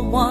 one.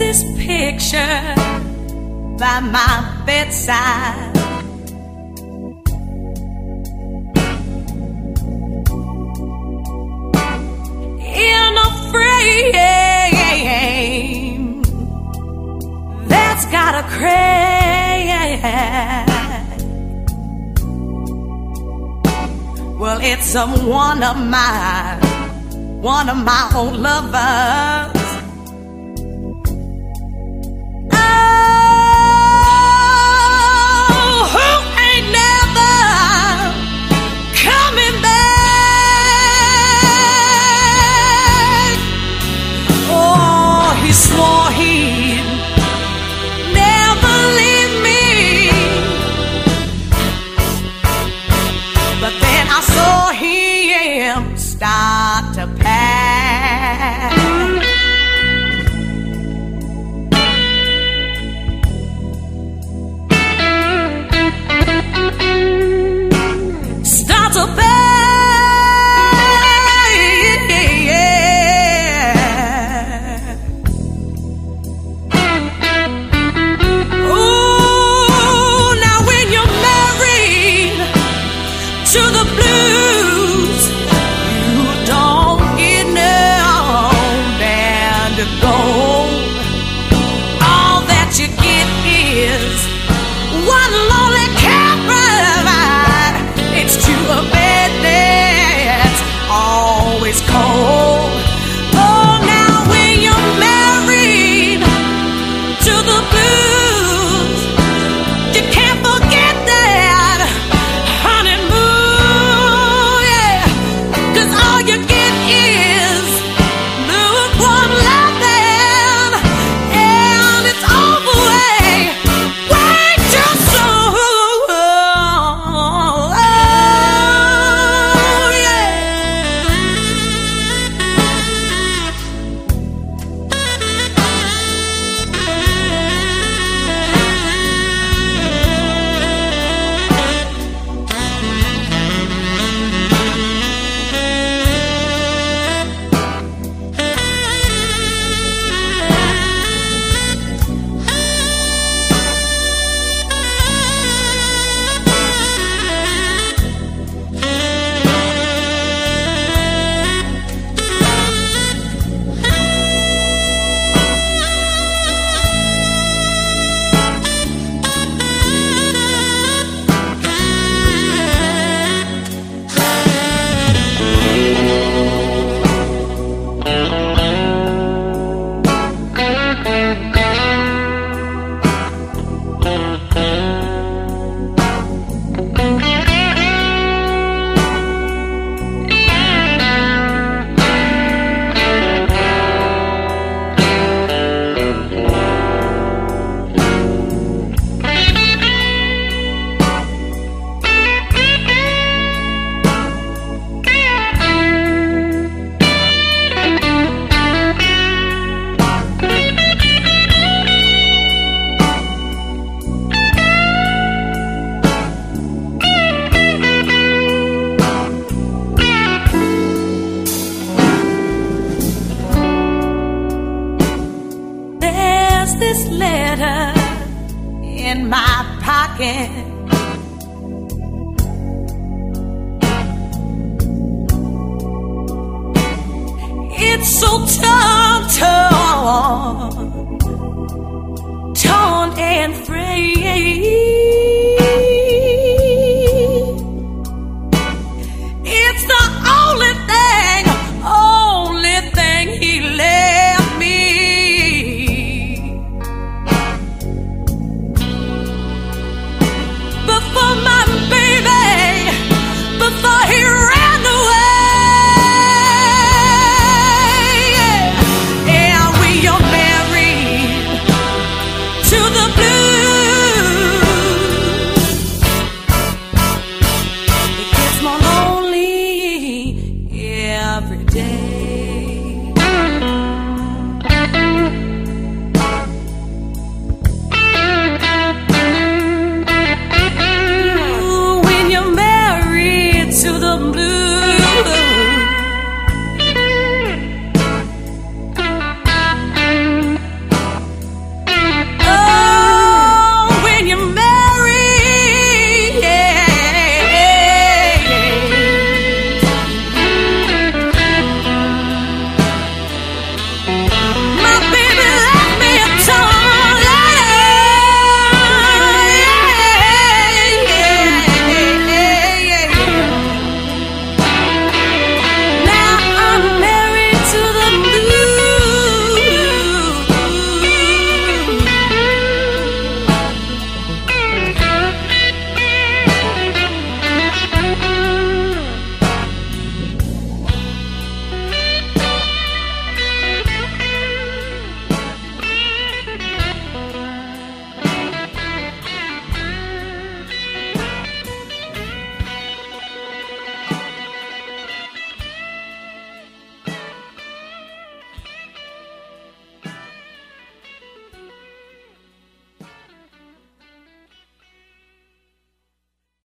this picture by my bedside. In a frame that's got a crack. Well, it's a one of my, one of my old lovers. start to pass. Start to pass. get so torn, torn, torn and frayed.